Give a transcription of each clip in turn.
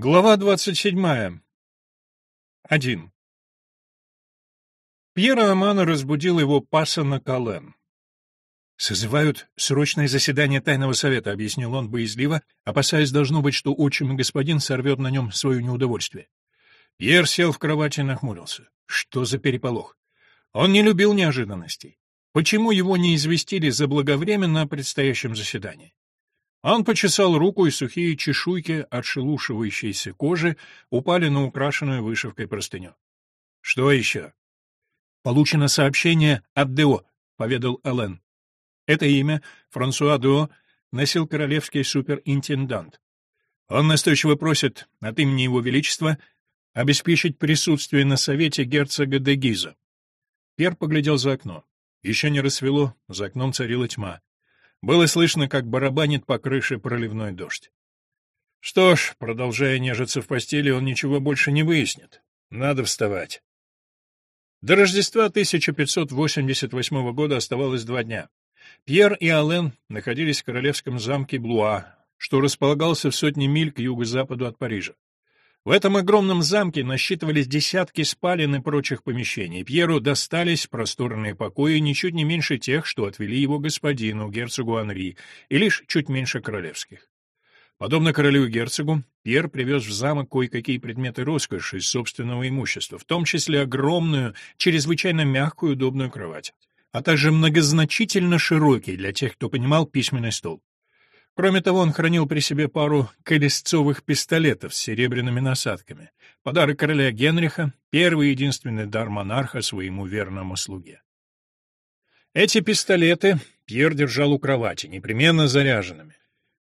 Глава двадцать седьмая. Один. Пьера Амана разбудил его Пассана Кален. «Созывают срочное заседание тайного совета», — объяснил он боязливо, опасаясь, должно быть, что отчим и господин сорвет на нем свое неудовольствие. Пьер сел в кровати и нахмурился. Что за переполох? Он не любил неожиданностей. Почему его не известили заблаговременно о предстоящем заседании? Он почесал руку, и сухие чешуйки отшелушивающейся кожи упали на украшенную вышивкой простыню. — Что еще? — Получено сообщение от Део, — поведал Элен. Это имя Франсуа Део носил королевский суперинтендант. Он настойчиво просит от имени Его Величества обеспечить присутствие на совете герцога де Гиза. Пер поглядел за окно. Еще не рассвело, за окном царила тьма. Было слышно, как барабанит по крыше проливной дождь. Что ж, продолжая нежиться в постели, он ничего больше не выяснит. Надо вставать. До Рождества 1588 года оставалось два дня. Пьер и Ален находились в королевском замке Блуа, что располагался в сотне миль к юго-западу от Парижа. В этом огромном замке насчитывались десятки спален и прочих помещений. Пьеру достались просторные покои, ничуть не меньше тех, что отвели его господину, герцогу Анри, и лишь чуть меньше королевских. Подобно королю и герцогу, Пьер привез в замок кое-какие предметы роскоши из собственного имущества, в том числе огромную, чрезвычайно мягкую и удобную кровать, а также многозначительно широкий для тех, кто понимал письменный стол. Кроме того, он хранил при себе пару колесцовых пистолетов с серебряными насадками. Подарок короля Генриха, первый и единственный дар монарха своему верному слуге. Эти пистолеты Пьер держал у кровати, непременно заряженными.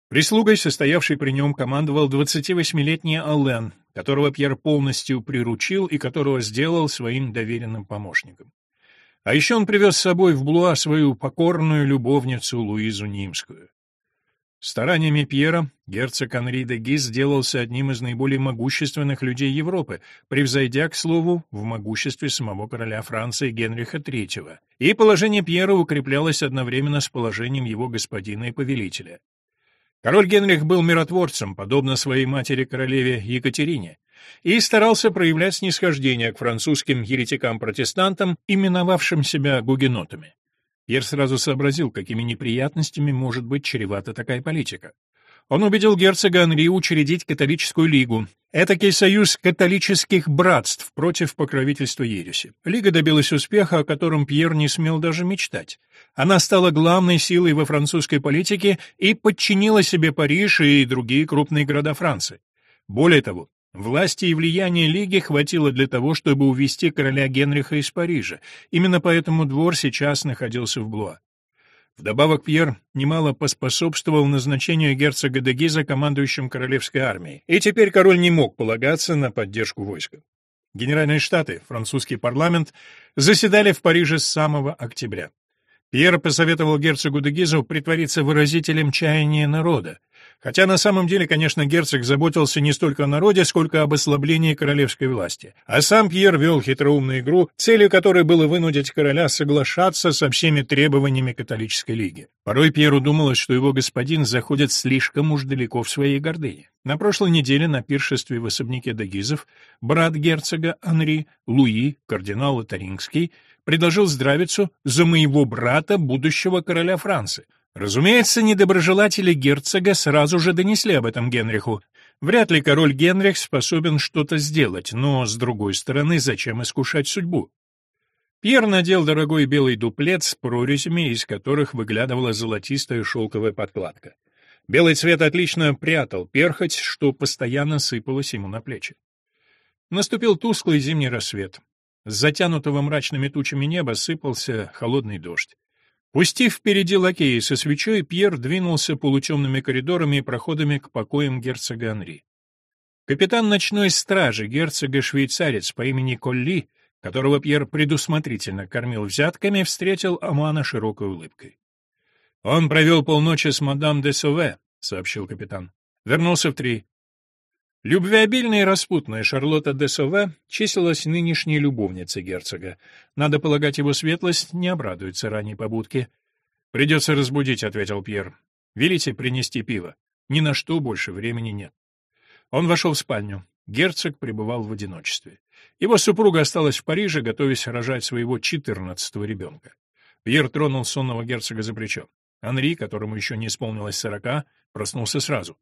Прислугой, состоявшей при нем, командовал 28-летний Аллен, которого Пьер полностью приручил и которого сделал своим доверенным помощником. А еще он привез с собой в Блуа свою покорную любовницу Луизу Нимскую. Стараниями Пьера герцог Анри де Гиз сделался одним из наиболее могущественных людей Европы, превзойдя, к слову, в могуществе самого короля Франции Генриха III. И положение Пьера укреплялось одновременно с положением его господина и повелителя. Король Генрих был миротворцем, подобно своей матери-королеве Екатерине, и старался проявлять снисхождение к французским еретикам-протестантам, именовавшим себя гугенотами. Пьер сразу сообразил, какими неприятностями может быть чревата такая политика. Он убедил герцога Анри учредить католическую лигу, этакий союз католических братств против покровительства ереси. Лига добилась успеха, о котором Пьер не смел даже мечтать. Она стала главной силой во французской политике и подчинила себе Париж и другие крупные города Франции. Более того, Власти и влияния Лиги хватило для того, чтобы увести короля Генриха из Парижа. Именно поэтому двор сейчас находился в Блуа. Вдобавок Пьер немало поспособствовал назначению герцога де Гиза командующим королевской армией, и теперь король не мог полагаться на поддержку войска. Генеральные штаты, французский парламент, заседали в Париже с самого октября. Пьер посоветовал герцогу де Гизу притвориться выразителем чаяния народа, Хотя на самом деле, конечно, герцог заботился не столько о народе, сколько об ослаблении королевской власти. А сам Пьер вел хитроумную игру, целью которой было вынудить короля соглашаться со всеми требованиями католической лиги. Порой Пьеру думалось, что его господин заходит слишком уж далеко в своей гордыне. На прошлой неделе на пиршестве в особняке Дагизов брат герцога Анри, Луи, кардинал Тарингский, предложил здравицу за моего брата, будущего короля Франции. Разумеется, недоброжелатели герцога сразу же донесли об этом Генриху. Вряд ли король Генрих способен что-то сделать, но, с другой стороны, зачем искушать судьбу? Пьер надел дорогой белый дуплет с прорезями, из которых выглядывала золотистая шелковая подкладка. Белый цвет отлично прятал перхоть, что постоянно сыпалось ему на плечи. Наступил тусклый зимний рассвет. С затянутого мрачными тучами неба сыпался холодный дождь. Пустив впереди лакея со свечой, Пьер двинулся полутемными коридорами и проходами к покоям герцога Анри. Капитан ночной стражи, герцога-швейцарец по имени Колли, которого Пьер предусмотрительно кормил взятками, встретил Амана широкой улыбкой. «Он провел полночи с мадам де Сове», — сообщил капитан. «Вернулся в три. Любвеобильная и распутная Шарлотта де Сове числилась нынешней любовницей герцога. Надо полагать, его светлость не обрадуется ранней побудке. «Придется разбудить», — ответил Пьер. «Велите принести пиво. Ни на что больше времени нет». Он вошел в спальню. Герцог пребывал в одиночестве. Его супруга осталась в Париже, готовясь рожать своего четырнадцатого ребенка. Пьер тронул сонного герцога за плечо. Анри, которому еще не исполнилось сорока, проснулся сразу.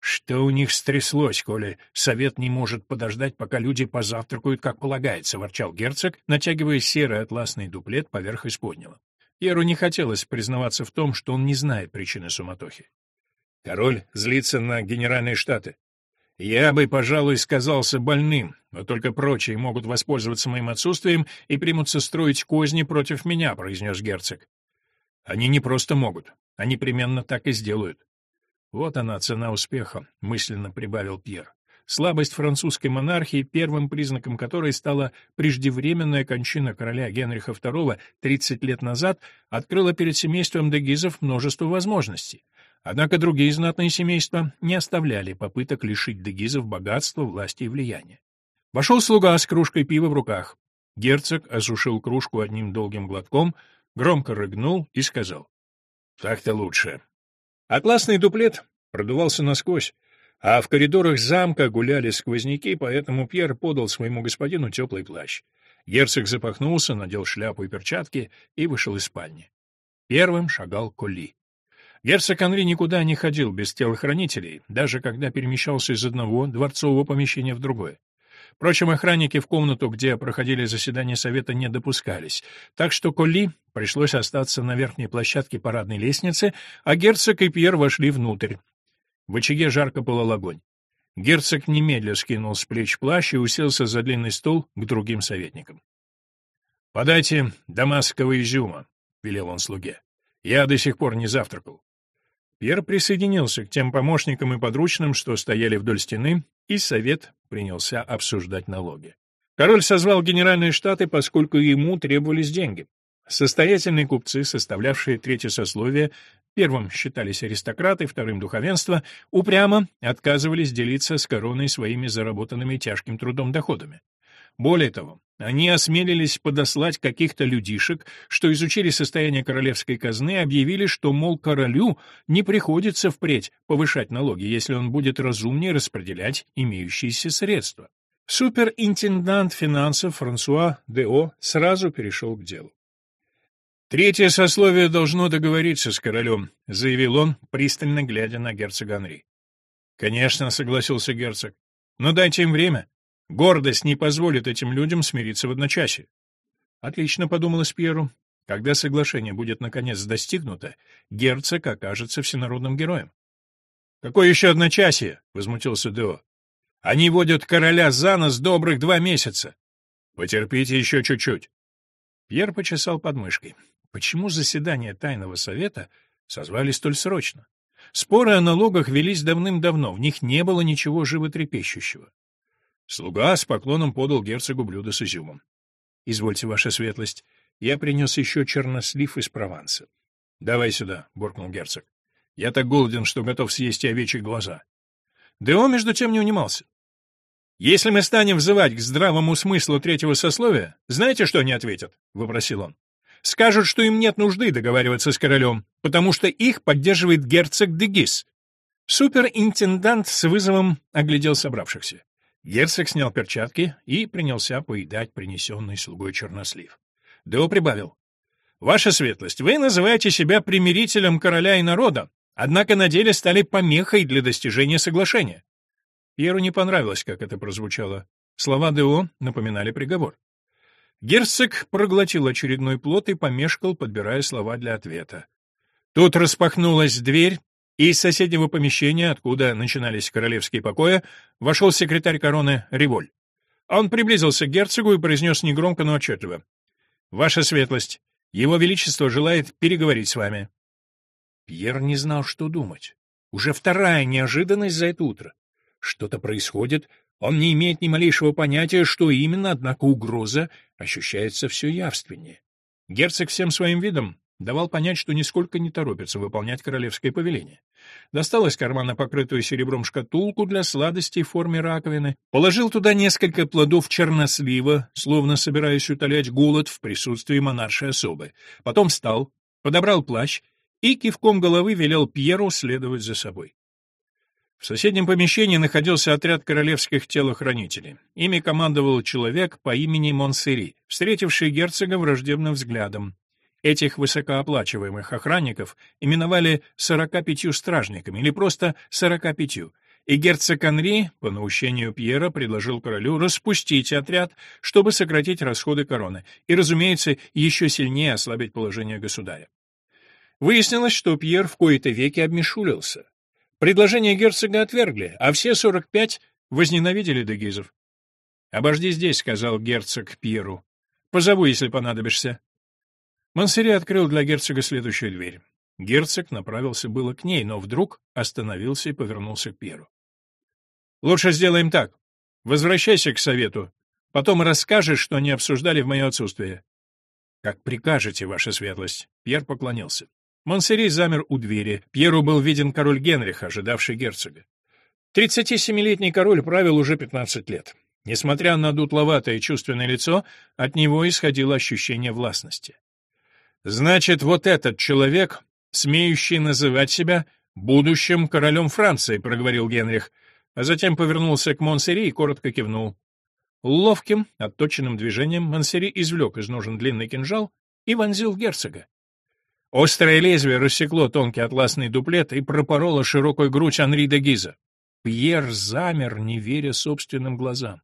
«Что у них стряслось, коли совет не может подождать, пока люди позавтракают, как полагается?» — ворчал герцог, натягивая серый атласный дуплет поверх исподнего. Пьеру не хотелось признаваться в том, что он не знает причины суматохи. «Король злится на генеральные штаты. Я бы, пожалуй, сказался больным, но только прочие могут воспользоваться моим отсутствием и примутся строить козни против меня», — произнес герцог. «Они не просто могут, они непременно так и сделают. Вот она, цена успеха, мысленно прибавил Пьер. Слабость французской монархии, первым признаком которой стала преждевременная кончина короля Генриха II 30 лет назад, открыла перед семейством Дегизов множество возможностей. Однако другие знатные семейства не оставляли попыток лишить Дегизов богатства, власти и влияния. Вошел слуга с кружкой пива в руках. Герцог осушил кружку одним долгим глотком, громко рыгнул и сказал. — Так-то лучше. Атласный дуплет продувался насквозь, а в коридорах замка гуляли сквозняки, поэтому Пьер подал своему господину теплый плащ. Герцог запахнулся, надел шляпу и перчатки и вышел из спальни. Первым шагал Коли. Герцог Анри никуда не ходил без телохранителей, даже когда перемещался из одного дворцового помещения в другое. Впрочем, охранники в комнату, где проходили заседания совета, не допускались, так что Колли пришлось остаться на верхней площадке парадной лестницы, а герцог и Пьер вошли внутрь. В очаге жарко пылал огонь. Герцог немедля скинул с плеч плащ и уселся за длинный стол к другим советникам. — Подайте дамасского изюма, — велел он слуге. — Я до сих пор не завтракал. Пьер присоединился к тем помощникам и подручным, что стояли вдоль стены, и совет принялся обсуждать налоги. Король созвал генеральные штаты, поскольку ему требовались деньги. Состоятельные купцы, составлявшие третье сословие, первым считались аристократы, вторым — духовенство, упрямо отказывались делиться с короной своими заработанными тяжким трудом доходами. Более того, они осмелились подослать каких-то людишек, что изучили состояние королевской казны и объявили, что, мол, королю не приходится впредь повышать налоги, если он будет разумнее распределять имеющиеся средства. Суперинтендант финансов Франсуа Део сразу перешел к делу. «Третье сословие должно договориться с королем», — заявил он, пристально глядя на герцога Анри. «Конечно», — согласился герцог, — «но дайте им время. Гордость не позволит этим людям смириться в одночасье. Отлично, подумалось Пьеру. Когда соглашение будет наконец достигнуто, герцог окажется всенародным героем. Какое еще одночасье? возмутился Део. Они водят короля за нос добрых два месяца. Потерпите еще чуть-чуть. Пьер почесал подмышкой. Почему заседания тайного совета созвали столь срочно? Споры о налогах велись давным-давно, в них не было ничего животрепещущего. Слуга с поклоном подал герцогу блюдо с изюмом. — Извольте, ваша светлость, я принес еще чернослив из Прованса. — Давай сюда, — буркнул герцог. — Я так голоден, что готов съесть и овечьи глаза. Део, между тем, не унимался. — Если мы станем взывать к здравому смыслу третьего сословия, знаете, что они ответят? — вопросил он. — Скажут, что им нет нужды договариваться с королем, потому что их поддерживает герцог Дегис. Суперинтендант с вызовом оглядел собравшихся. Герцог снял перчатки и принялся поедать принесенный слугой чернослив. Део прибавил. «Ваша светлость, вы называете себя примирителем короля и народа, однако на деле стали помехой для достижения соглашения». Пьеру не понравилось, как это прозвучало. Слова Део напоминали приговор. Герцог проглотил очередной плод и помешкал, подбирая слова для ответа. Тут распахнулась дверь, из соседнего помещения, откуда начинались королевские покои, вошел секретарь короны Револь. Он приблизился к герцогу и произнес негромко, но отчетливо. «Ваша светлость, его величество желает переговорить с вами». Пьер не знал, что думать. Уже вторая неожиданность за это утро. Что-то происходит, он не имеет ни малейшего понятия, что именно, однако угроза ощущается все явственнее. Герцог всем своим видом давал понять, что нисколько не торопится выполнять королевское повеление. Достал из кармана покрытую серебром шкатулку для сладостей в форме раковины, положил туда несколько плодов чернослива, словно собираясь утолять голод в присутствии монаршей особы. Потом встал, подобрал плащ и кивком головы велел Пьеру следовать за собой. В соседнем помещении находился отряд королевских телохранителей. Ими командовал человек по имени Монсери, встретивший герцога враждебным взглядом. Этих высокооплачиваемых охранников именовали «сорока пятью стражниками» или просто «сорока пятью», и герцог Анри, по наущению Пьера, предложил королю распустить отряд, чтобы сократить расходы короны, и, разумеется, еще сильнее ослабить положение государя. Выяснилось, что Пьер в кои-то веки обмешулился. Предложение герцога отвергли, а все сорок пять возненавидели дегизов. «Обожди здесь», — сказал герцог Пьеру. «Позову, если понадобишься». Монсери открыл для герцога следующую дверь. Герцог направился было к ней, но вдруг остановился и повернулся к Пьеру. «Лучше сделаем так. Возвращайся к совету. Потом расскажешь, что не обсуждали в мое отсутствие». «Как прикажете, ваша светлость», — Пьер поклонился. Монсери замер у двери. Пьеру был виден король Генрих, ожидавший герцога. 37-летний король правил уже 15 лет. Несмотря на дутловатое чувственное лицо, от него исходило ощущение властности. «Значит, вот этот человек, смеющий называть себя будущим королем Франции», — проговорил Генрих, а затем повернулся к Монсери и коротко кивнул. Ловким, отточенным движением Монсери извлек из ножен длинный кинжал и вонзил в герцога. Острое лезвие рассекло тонкий атласный дуплет и пропороло широкую грудь Анри де Гиза. Пьер замер, не веря собственным глазам.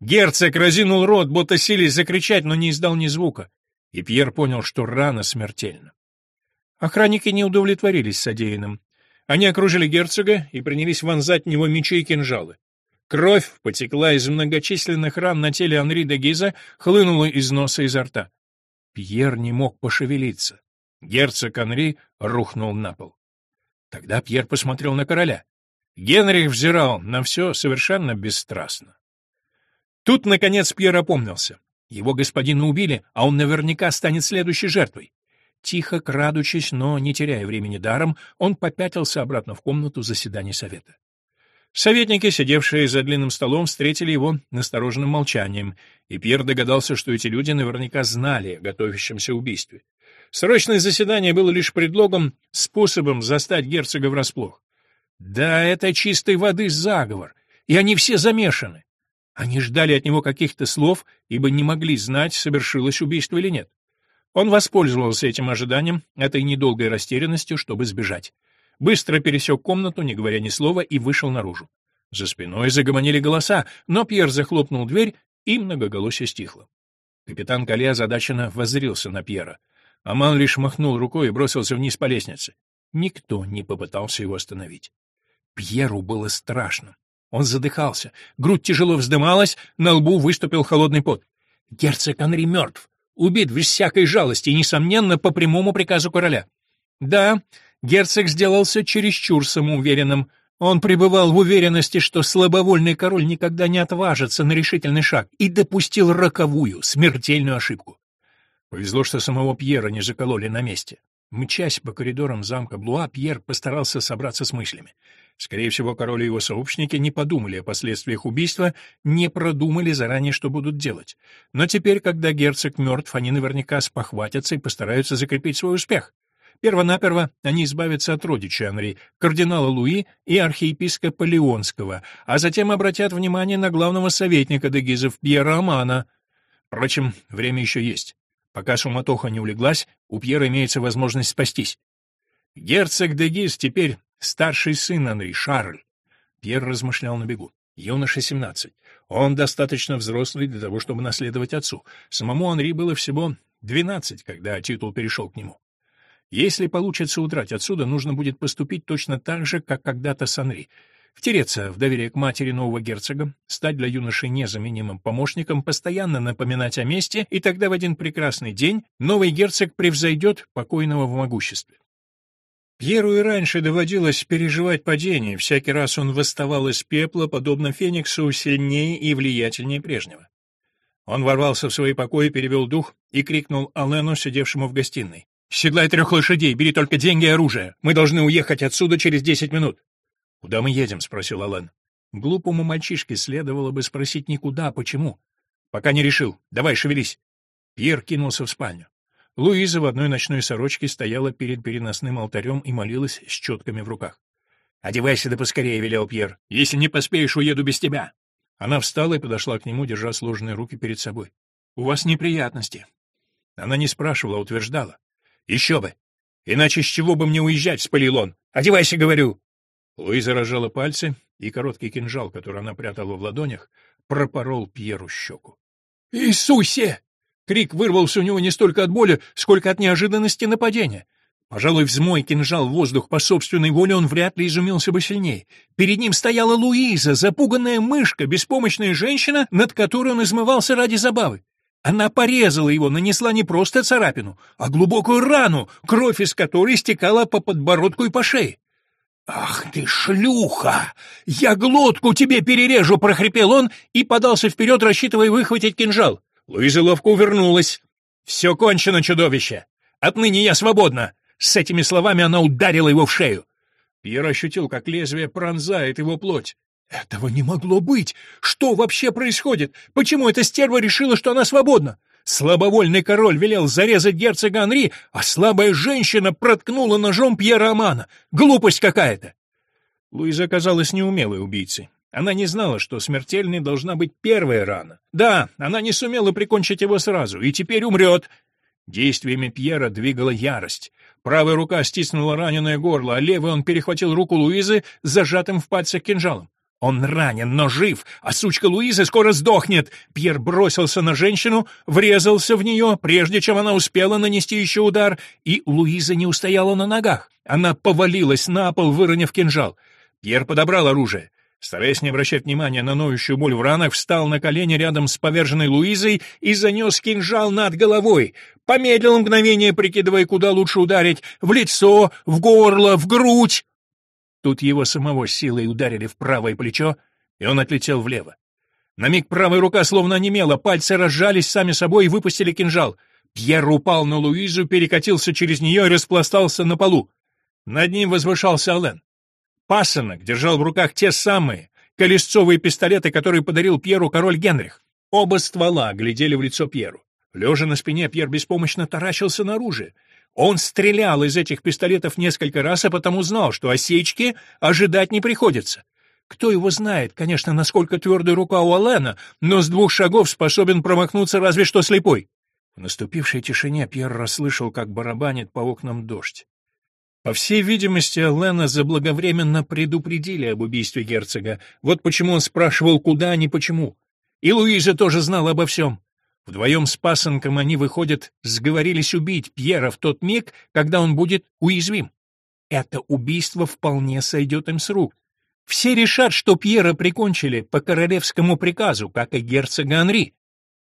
Герцог разинул рот, будто сились закричать, но не издал ни звука. И Пьер понял, что рана смертельна. Охранники не удовлетворились содеянным. Они окружили герцога и принялись вонзать в него мечи и кинжалы. Кровь потекла из многочисленных ран на теле Анри де Гиза, хлынула из носа и изо рта. Пьер не мог пошевелиться. Герцог Анри рухнул на пол. Тогда Пьер посмотрел на короля. Генрих взирал на все совершенно бесстрастно. Тут, наконец, Пьер опомнился. Его господина убили, а он наверняка станет следующей жертвой. Тихо, крадучись, но не теряя времени даром, он попятился обратно в комнату заседания совета. Советники, сидевшие за длинным столом, встретили его настороженным молчанием, и Пьер догадался, что эти люди наверняка знали о готовящемся убийстве. Срочное заседание было лишь предлогом, способом застать герцога врасплох. Да, это чистой воды заговор, и они все замешаны. Они ждали от него каких-то слов, ибо не могли знать, совершилось убийство или нет. Он воспользовался этим ожиданием, этой недолгой растерянностью, чтобы сбежать. Быстро пересек комнату, не говоря ни слова, и вышел наружу. За спиной загомонили голоса, но Пьер захлопнул дверь, и многоголосие стихло. Капитан Кале озадаченно воззрился на Пьера. Аман лишь махнул рукой и бросился вниз по лестнице. Никто не попытался его остановить. Пьеру было страшно. Он задыхался, грудь тяжело вздымалась, на лбу выступил холодный пот. Герцог Анри мертв, убит без всякой жалости и, несомненно, по прямому приказу короля. Да, герцог сделался чересчур самоуверенным. Он пребывал в уверенности, что слабовольный король никогда не отважится на решительный шаг и допустил роковую, смертельную ошибку. Повезло, что самого Пьера не закололи на месте. Мчась по коридорам замка Блуа, Пьер постарался собраться с мыслями. Скорее всего, король и его сообщники не подумали о последствиях убийства, не продумали заранее, что будут делать. Но теперь, когда герцог мертв, они наверняка спохватятся и постараются закрепить свой успех. Первонаперво они избавятся от родича Анри, кардинала Луи и архиепископа Леонского, а затем обратят внимание на главного советника дегизов Пьера Амана. Впрочем, время еще есть. Пока суматоха не улеглась, у Пьера имеется возможность спастись. Герцог де Гиз теперь старший сын Анри, Шарль. Пьер размышлял на бегу. Юноша семнадцать. Он достаточно взрослый для того, чтобы наследовать отцу. Самому Анри было всего двенадцать, когда титул перешел к нему. Если получится удрать отсюда, нужно будет поступить точно так же, как когда-то с Анри — Втереться в доверие к матери нового герцога, стать для юноши незаменимым помощником, постоянно напоминать о месте, и тогда в один прекрасный день новый герцог превзойдет покойного в могуществе. Пьеру и раньше доводилось переживать падение, всякий раз он восставал из пепла, подобно Фениксу, сильнее и влиятельнее прежнего. Он ворвался в свои покои, перевел дух и крикнул Алену, сидевшему в гостиной. «Седлай трех лошадей, бери только деньги и оружие. Мы должны уехать отсюда через десять минут». «Куда мы едем?» — спросил Алан. Глупому мальчишке следовало бы спросить никуда, почему. «Пока не решил. Давай, шевелись». Пьер кинулся в спальню. Луиза в одной ночной сорочке стояла перед переносным алтарем и молилась с четками в руках. «Одевайся да поскорее», — велел Пьер. «Если не поспеешь, уеду без тебя». Она встала и подошла к нему, держа сложенные руки перед собой. «У вас неприятности». Она не спрашивала, а утверждала. «Еще бы! Иначе с чего бы мне уезжать?» — спалил он. «Одевайся, говорю!» Луиза разжала пальцы, и короткий кинжал, который она прятала в ладонях, пропорол Пьеру щеку. «Иисусе!» Крик вырвался у него не столько от боли, сколько от неожиданности нападения. Пожалуй, взмой кинжал в воздух по собственной воле, он вряд ли изумился бы сильнее. Перед ним стояла Луиза, запуганная мышка, беспомощная женщина, над которой он измывался ради забавы. Она порезала его, нанесла не просто царапину, а глубокую рану, кровь из которой стекала по подбородку и по шее. «Ах ты, шлюха! Я глотку тебе перережу!» — прохрипел он и подался вперед, рассчитывая выхватить кинжал. Луиза ловко увернулась. «Все кончено, чудовище! Отныне я свободна!» С этими словами она ударила его в шею. Пьер ощутил, как лезвие пронзает его плоть. Этого не могло быть! Что вообще происходит? Почему эта стерва решила, что она свободна? Слабовольный король велел зарезать герцога Анри, а слабая женщина проткнула ножом Пьера Амана. Глупость какая-то! Луиза оказалась неумелой убийцей. Она не знала, что смертельной должна быть первая рана. Да, она не сумела прикончить его сразу, и теперь умрет. Действиями Пьера двигала ярость. Правая рука стиснула раненое горло, а левый он перехватил руку Луизы зажатым в пальцах кинжалом. Он ранен, но жив, а сучка Луизы скоро сдохнет. Пьер бросился на женщину, врезался в нее, прежде чем она успела нанести еще удар, и Луиза не устояла на ногах. Она повалилась на пол, выронив кинжал. Пьер подобрал оружие. Стараясь не обращать внимания на ноющую боль в ранах, встал на колени рядом с поверженной Луизой и занес кинжал над головой. Помедлил мгновение, прикидывая, куда лучше ударить — в лицо, в горло, в грудь. Тут его самого силой ударили в правое плечо, и он отлетел влево. На миг правая рука словно онемела, пальцы разжались сами собой и выпустили кинжал. Пьер упал на Луизу, перекатился через нее и распластался на полу. Над ним возвышался Ален. Пасынок держал в руках те самые колесцовые пистолеты, которые подарил Пьеру король Генрих. Оба ствола глядели в лицо Пьеру. Лежа на спине, Пьер беспомощно таращился на оружие. Он стрелял из этих пистолетов несколько раз, а потому знал, что осечки ожидать не приходится. Кто его знает, конечно, насколько твердая рука у Алена, но с двух шагов способен промахнуться разве что слепой. В наступившей тишине Пьер расслышал, как барабанит по окнам дождь. По всей видимости, Алена заблаговременно предупредили об убийстве герцога. Вот почему он спрашивал, куда, а не почему. И Луиза тоже знала обо всем. Вдвоем с пасынком они, выходят, сговорились убить Пьера в тот миг, когда он будет уязвим. Это убийство вполне сойдет им с рук. Все решат, что Пьера прикончили по королевскому приказу, как и герцога Анри.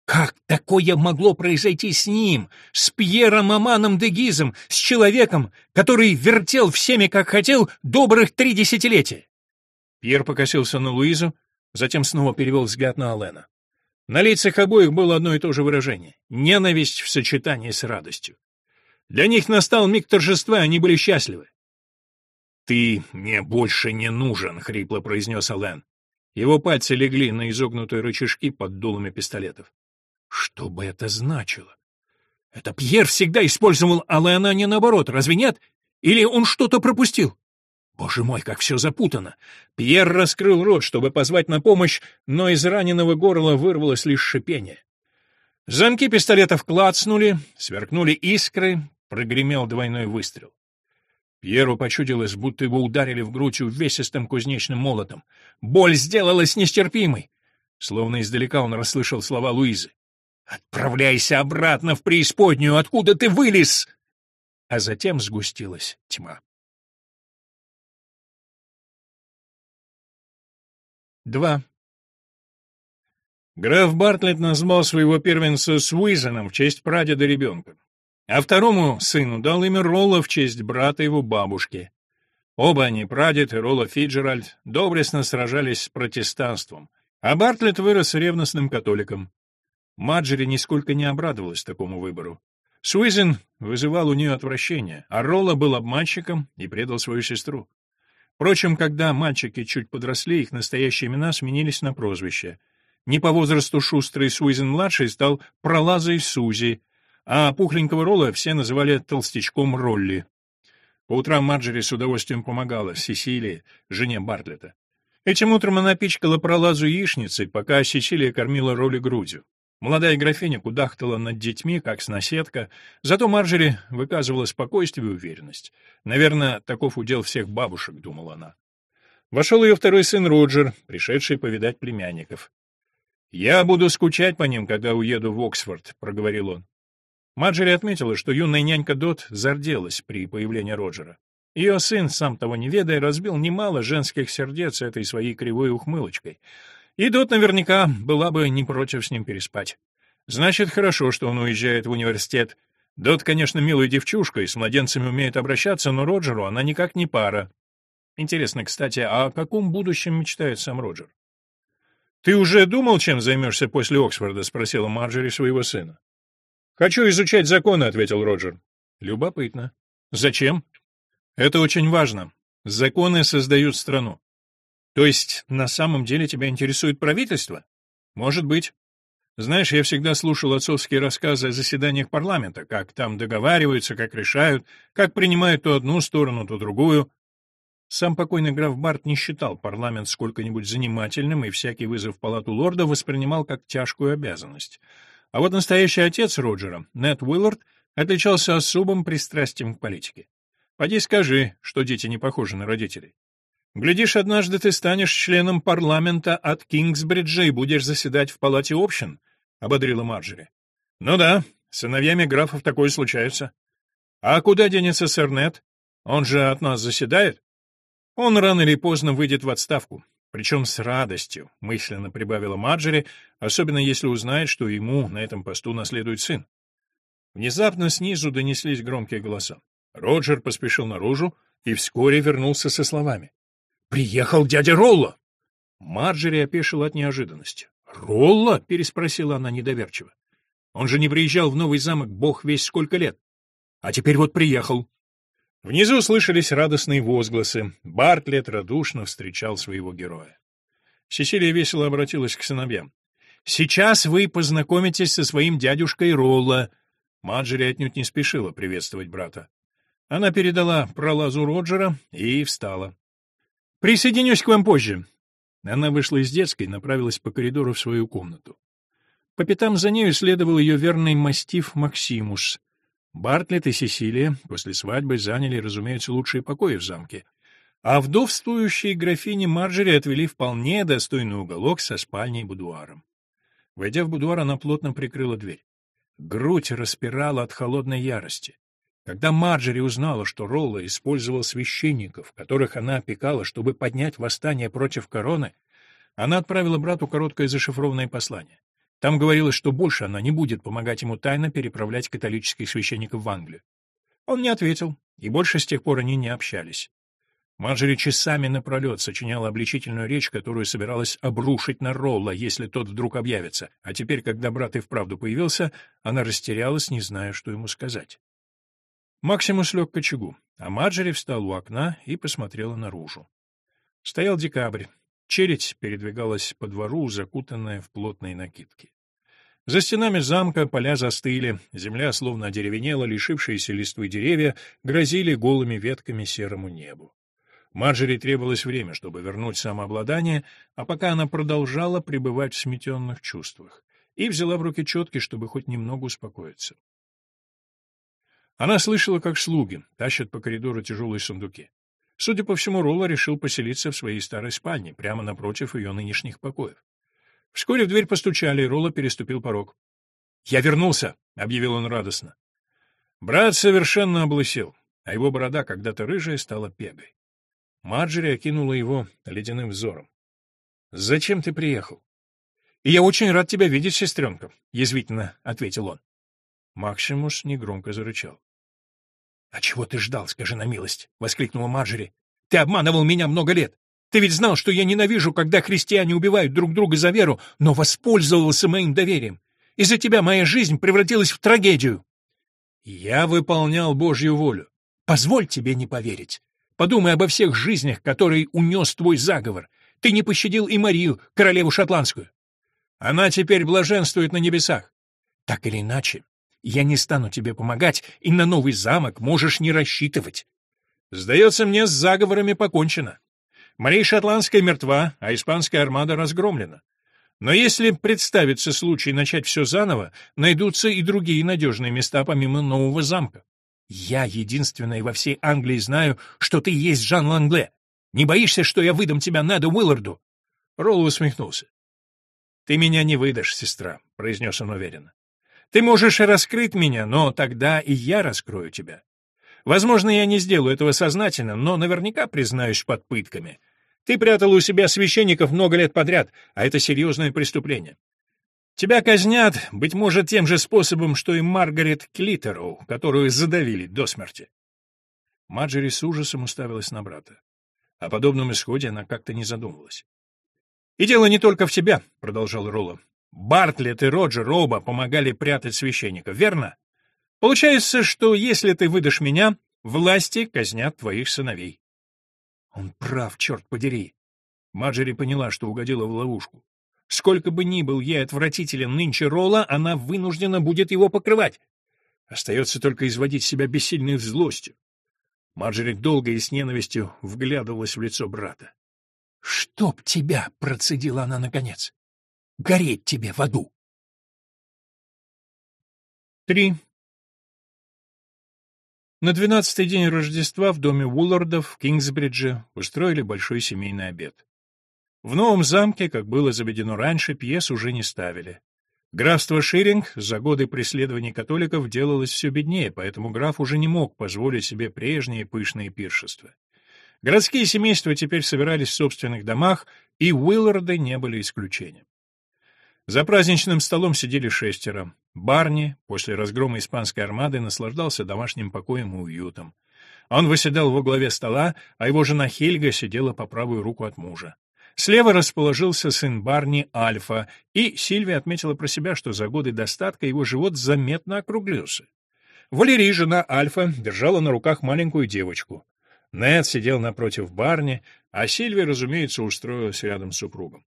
Как такое могло произойти с ним, с Пьером Аманом де Гизом, с человеком, который вертел всеми, как хотел, добрых три десятилетия? Пьер покосился на Луизу, затем снова перевел взгляд на Алена. На лицах обоих было одно и то же выражение — ненависть в сочетании с радостью. Для них настал миг торжества, они были счастливы. «Ты мне больше не нужен», — хрипло произнес Ален. Его пальцы легли на изогнутые рычажки под дулами пистолетов. Что бы это значило? Это Пьер всегда использовал Алена, а не наоборот, разве нет? Или он что-то пропустил? Боже мой, как все запутано! Пьер раскрыл рот, чтобы позвать на помощь, но из раненого горла вырвалось лишь шипение. Замки пистолетов клацнули, сверкнули искры, прогремел двойной выстрел. Пьеру почудилось, будто его ударили в грудь увесистым кузнечным молотом. Боль сделалась нестерпимой. Словно издалека он расслышал слова Луизы. «Отправляйся обратно в преисподнюю, откуда ты вылез!» А затем сгустилась тьма. 2. Граф Бартлетт назвал своего первенца Суизеном в честь прадеда ребенка, а второму сыну дал имя Ролла в честь брата его бабушки. Оба они, прадед и Ролла Фиджеральд, доблестно сражались с протестанством, а Бартлетт вырос ревностным католиком. Маджери нисколько не обрадовалась такому выбору. Суизен вызывал у нее отвращение, а Ролла был обманщиком и предал свою сестру. Впрочем, когда мальчики чуть подросли, их настоящие имена сменились на прозвища. Не по возрасту шустрый Суизен-младший стал пролазой Сузи, а пухленького Ролла все называли толстячком Ролли. По утрам Марджери с удовольствием помогала Сесилии, жене Бартлета. Этим утром она пичкала пролазу яичницей, пока Сесилия кормила роли грудью. Молодая графиня кудахтала над детьми, как сноседка, зато Марджери выказывала спокойствие и уверенность. Наверное, таков удел всех бабушек, думала она. Вошел ее второй сын Роджер, пришедший повидать племянников. «Я буду скучать по ним, когда уеду в Оксфорд», — проговорил он. Марджери отметила, что юная нянька Дот зарделась при появлении Роджера. Ее сын, сам того не ведая, разбил немало женских сердец этой своей кривой ухмылочкой — и Дот наверняка была бы не против с ним переспать. Значит, хорошо, что он уезжает в университет. Дот, конечно, милая девчушка и с младенцами умеет обращаться, но Роджеру она никак не пара. Интересно, кстати, а о каком будущем мечтает сам Роджер? «Ты уже думал, чем займешься после Оксфорда?» — спросила Марджери своего сына. «Хочу изучать законы», — ответил Роджер. «Любопытно. Зачем?» «Это очень важно. Законы создают страну. То есть на самом деле тебя интересует правительство? Может быть. Знаешь, я всегда слушал отцовские рассказы о заседаниях парламента, как там договариваются, как решают, как принимают то одну сторону, то другую. Сам покойный граф Барт не считал парламент сколько-нибудь занимательным и всякий вызов в палату лорда воспринимал как тяжкую обязанность. А вот настоящий отец Роджера, Нед Уиллард, отличался особым пристрастием к политике. Поди скажи, что дети не похожи на родителей. Глядишь, однажды ты станешь членом парламента от Кингсбриджа и будешь заседать в палате общин, — ободрила Марджери. — Ну да, сыновьями графов такое случается. — А куда денется сэр Нет? Он же от нас заседает? Он рано или поздно выйдет в отставку, причем с радостью, — мысленно прибавила Марджери, особенно если узнает, что ему на этом посту наследует сын. Внезапно снизу донеслись громкие голоса. Роджер поспешил наружу и вскоре вернулся со словами. «Приехал дядя Ролла!» Марджери опешила от неожиданности. «Ролла?» — переспросила она недоверчиво. «Он же не приезжал в новый замок бог весь сколько лет. А теперь вот приехал». Внизу слышались радостные возгласы. Бартлет радушно встречал своего героя. Сесилия весело обратилась к сыновьям. «Сейчас вы познакомитесь со своим дядюшкой Ролла». Марджери отнюдь не спешила приветствовать брата. Она передала пролазу Роджера и встала. Присоединюсь к вам позже. Она вышла из детской и направилась по коридору в свою комнату. По пятам за нею следовал ее верный мастиф Максимус. Бартлетт и Сесилия после свадьбы заняли, разумеется, лучшие покои в замке. А вдовствующие графини Марджери отвели вполне достойный уголок со спальней и будуаром. Войдя в будуар, она плотно прикрыла дверь. Грудь распирала от холодной ярости. Когда Марджери узнала, что Ролла использовал священников, которых она опекала, чтобы поднять восстание против короны, она отправила брату короткое зашифрованное послание. Там говорилось, что больше она не будет помогать ему тайно переправлять католических священников в Англию. Он не ответил, и больше с тех пор они не общались. Марджери часами напролет сочиняла обличительную речь, которую собиралась обрушить на Ролла, если тот вдруг объявится, а теперь, когда брат и вправду появился, она растерялась, не зная, что ему сказать. Максимус лег к очагу, а Марджери встал у окна и посмотрела наружу. Стоял декабрь. Чередь передвигалась по двору, закутанная в плотные накидки. За стенами замка поля застыли, земля словно одеревенела, лишившиеся листвы деревья грозили голыми ветками серому небу. Марджери требовалось время, чтобы вернуть самообладание, а пока она продолжала пребывать в сметенных чувствах, и взяла в руки четки, чтобы хоть немного успокоиться. Она слышала, как слуги тащат по коридору тяжелые сундуки. Судя по всему, Ролла решил поселиться в своей старой спальне, прямо напротив ее нынешних покоев. Вскоре в дверь постучали, и Ролла переступил порог. «Я вернулся!» — объявил он радостно. Брат совершенно облысел, а его борода, когда-то рыжая, стала пегой. Марджери окинула его ледяным взором. «Зачем ты приехал?» «И я очень рад тебя видеть, сестренка», — язвительно ответил он. Максимус негромко зарычал. «А чего ты ждал, скажи на милость?» — воскликнула Марджери. «Ты обманывал меня много лет. Ты ведь знал, что я ненавижу, когда христиане убивают друг друга за веру, но воспользовался моим доверием. Из-за тебя моя жизнь превратилась в трагедию». «Я выполнял Божью волю. Позволь тебе не поверить. Подумай обо всех жизнях, которые унес твой заговор. Ты не пощадил и Марию, королеву шотландскую. Она теперь блаженствует на небесах. Так или иначе, я не стану тебе помогать, и на новый замок можешь не рассчитывать. Сдается мне, с заговорами покончено. Мария Шотландская мертва, а испанская армада разгромлена. Но если представится случай начать все заново, найдутся и другие надежные места помимо нового замка. Я единственная во всей Англии знаю, что ты есть Жан Лангле. Не боишься, что я выдам тебя Неду Уилларду?» Ролл усмехнулся. «Ты меня не выдашь, сестра», — произнес он уверенно. «Ты можешь раскрыть меня, но тогда и я раскрою тебя. Возможно, я не сделаю этого сознательно, но наверняка признаюсь под пытками. Ты прятал у себя священников много лет подряд, а это серьезное преступление. Тебя казнят, быть может, тем же способом, что и Маргарет Клитероу, которую задавили до смерти. Маджери с ужасом уставилась на брата. О подобном исходе она как-то не задумывалась. «И дело не только в тебя», — продолжал Ролло. «Бартлетт и Роджер оба помогали прятать священников, верно? Получается, что если ты выдашь меня, власти казнят твоих сыновей». Он прав, черт подери. Маджери поняла, что угодила в ловушку. Сколько бы ни был ей отвратителен нынче Ролла, она вынуждена будет его покрывать. Остается только изводить себя бессильной злостью. Марджери долго и с ненавистью вглядывалась в лицо брата. «Чтоб тебя!» — процедила она наконец. «Гореть тебе в аду!» Три. На двенадцатый день Рождества в доме Уиллардов в Кингсбридже устроили большой семейный обед. В новом замке, как было заведено раньше, пьес уже не ставили. Графство Ширинг за годы преследований католиков делалось все беднее, поэтому граф уже не мог позволить себе прежние пышные пиршества. Городские семейства теперь собирались в собственных домах, и Уилларды не были исключением. За праздничным столом сидели шестеро. Барни, после разгрома испанской армады, наслаждался домашним покоем и уютом. Он выседал во главе стола, а его жена Хельга сидела по правую руку от мужа. Слева расположился сын Барни Альфа, и Сильвия отметила про себя, что за годы достатка его живот заметно округлился. Валерий, жена Альфа, держала на руках маленькую девочку. Нед сидел напротив Барни, а Сильвия, разумеется, устроилась рядом с супругом.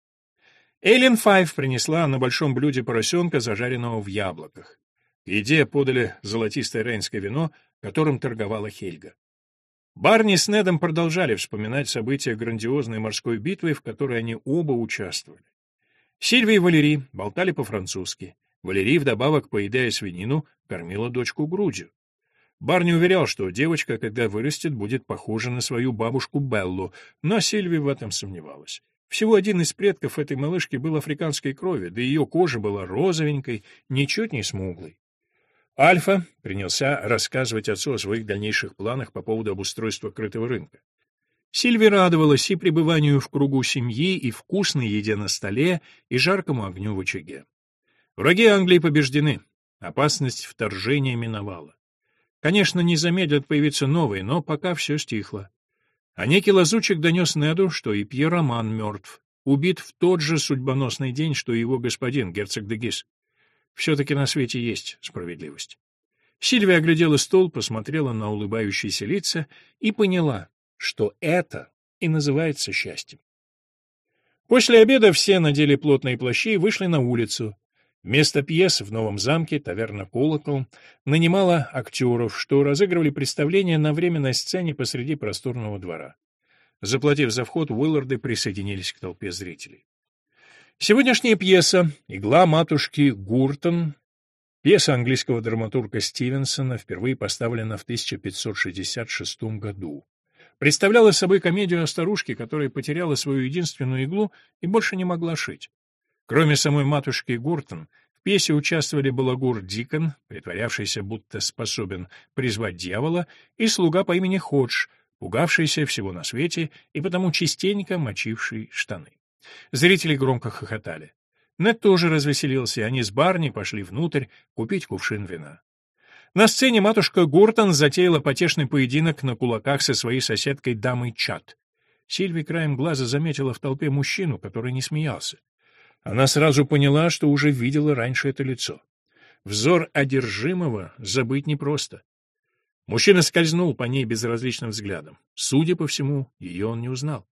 Эйлин Файв принесла на большом блюде поросенка, зажаренного в яблоках. К еде подали золотистое рейнское вино, которым торговала Хельга. Барни с Недом продолжали вспоминать события грандиозной морской битвы, в которой они оба участвовали. Сильвия и Валерий болтали по-французски. Валерий, вдобавок, поедая свинину, кормила дочку грудью. Барни уверял, что девочка, когда вырастет, будет похожа на свою бабушку Беллу, но Сильвия в этом сомневалась. Всего один из предков этой малышки был африканской крови, да ее кожа была розовенькой, ничуть не смуглой. Альфа принялся рассказывать отцу о своих дальнейших планах по поводу обустройства крытого рынка. Сильви радовалась и пребыванию в кругу семьи, и вкусной еде на столе, и жаркому огню в очаге. Враги Англии побеждены, опасность вторжения миновала. Конечно, не замедлят появиться новые, но пока все стихло. А некий лазучик донес Неду, что и Пьер Роман мертв, убит в тот же судьбоносный день, что и его господин, герцог де Гис. Все-таки на свете есть справедливость. Сильвия оглядела стол, посмотрела на улыбающиеся лица и поняла, что это и называется счастьем. После обеда все надели плотные плащи и вышли на улицу. Вместо пьес в новом замке таверна «Колокол» нанимала актеров, что разыгрывали представление на временной сцене посреди просторного двора. Заплатив за вход, Уилларды присоединились к толпе зрителей. Сегодняшняя пьеса «Игла матушки Гуртон» Пьеса английского драматурга Стивенсона впервые поставлена в 1566 году. Представляла собой комедию о старушке, которая потеряла свою единственную иглу и больше не могла шить. Кроме самой матушки Гуртон, в пьесе участвовали балагур Дикон, притворявшийся, будто способен призвать дьявола, и слуга по имени Ходж, пугавшийся всего на свете и потому частенько мочивший штаны. Зрители громко хохотали. Нед тоже развеселился, и они с Барни пошли внутрь купить кувшин вина. На сцене матушка Гуртон затеяла потешный поединок на кулаках со своей соседкой дамой Чат. Сильви краем глаза заметила в толпе мужчину, который не смеялся. Она сразу поняла, что уже видела раньше это лицо. Взор одержимого забыть непросто. Мужчина скользнул по ней безразличным взглядом. Судя по всему, ее он не узнал.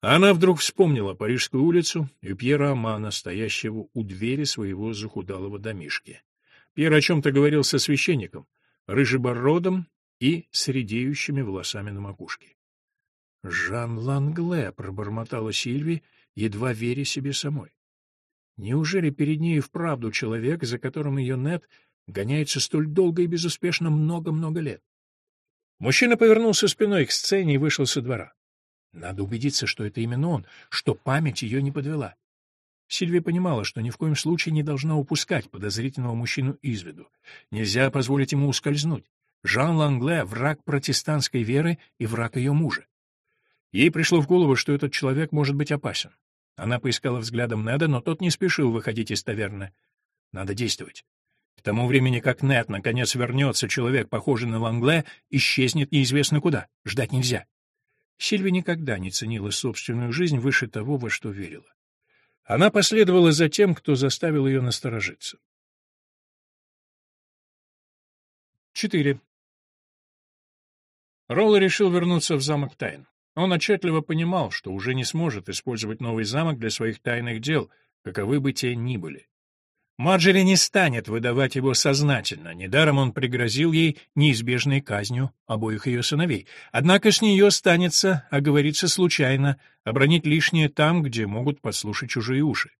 Она вдруг вспомнила Парижскую улицу и Пьера Амана, стоящего у двери своего захудалого домишки. Пьер о чем-то говорил со священником, рыжебородом и с редеющими волосами на макушке. «Жан Лангле», — пробормотала Сильви, едва веря себе самой. Неужели перед ней вправду человек, за которым ее Нет гоняется столь долго и безуспешно много-много лет? Мужчина повернулся спиной к сцене и вышел со двора. Надо убедиться, что это именно он, что память ее не подвела. Сильвия понимала, что ни в коем случае не должна упускать подозрительного мужчину из виду. Нельзя позволить ему ускользнуть. Жан Лангле — враг протестантской веры и враг ее мужа. Ей пришло в голову, что этот человек может быть опасен. Она поискала взглядом Неда, но тот не спешил выходить из таверны. Надо действовать. К тому времени, как Нед наконец вернется, человек, похожий на Лангле, исчезнет неизвестно куда. Ждать нельзя. Сильви никогда не ценила собственную жизнь выше того, во что верила. Она последовала за тем, кто заставил ее насторожиться. 4. Ролла решил вернуться в замок Тайн. Он отчетливо понимал, что уже не сможет использовать новый замок для своих тайных дел, каковы бы те ни были. Марджери не станет выдавать его сознательно, недаром он пригрозил ей неизбежной казнью обоих ее сыновей. Однако с нее станется оговориться случайно, обронить лишнее там, где могут подслушать чужие уши.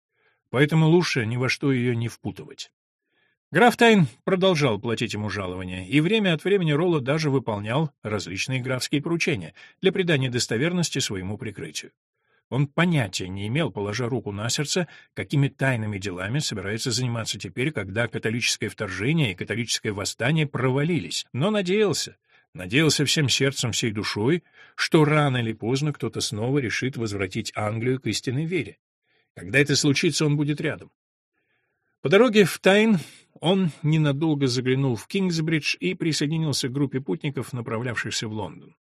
Поэтому лучше ни во что ее не впутывать. Граф Тайн продолжал платить ему жалования, и время от времени Ролла даже выполнял различные графские поручения для придания достоверности своему прикрытию. Он понятия не имел, положа руку на сердце, какими тайными делами собирается заниматься теперь, когда католическое вторжение и католическое восстание провалились, но надеялся, надеялся всем сердцем, всей душой, что рано или поздно кто-то снова решит возвратить Англию к истинной вере. Когда это случится, он будет рядом. По дороге в Тайн он ненадолго заглянул в Кингсбридж и присоединился к группе путников, направлявшихся в Лондон.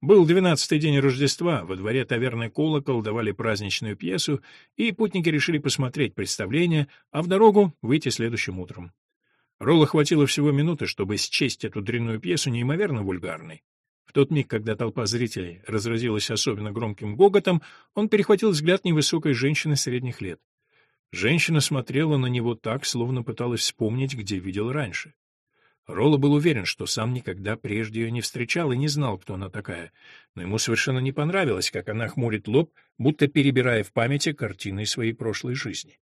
Был двенадцатый день Рождества, во дворе таверны «Колокол» давали праздничную пьесу, и путники решили посмотреть представление, а в дорогу выйти следующим утром. Ролла хватило всего минуты, чтобы счесть эту дрянную пьесу неимоверно вульгарной. В тот миг, когда толпа зрителей разразилась особенно громким гоготом, он перехватил взгляд невысокой женщины средних лет. Женщина смотрела на него так, словно пыталась вспомнить, где видел раньше. Ролло был уверен, что сам никогда прежде ее не встречал и не знал, кто она такая, но ему совершенно не понравилось, как она хмурит лоб, будто перебирая в памяти картины своей прошлой жизни.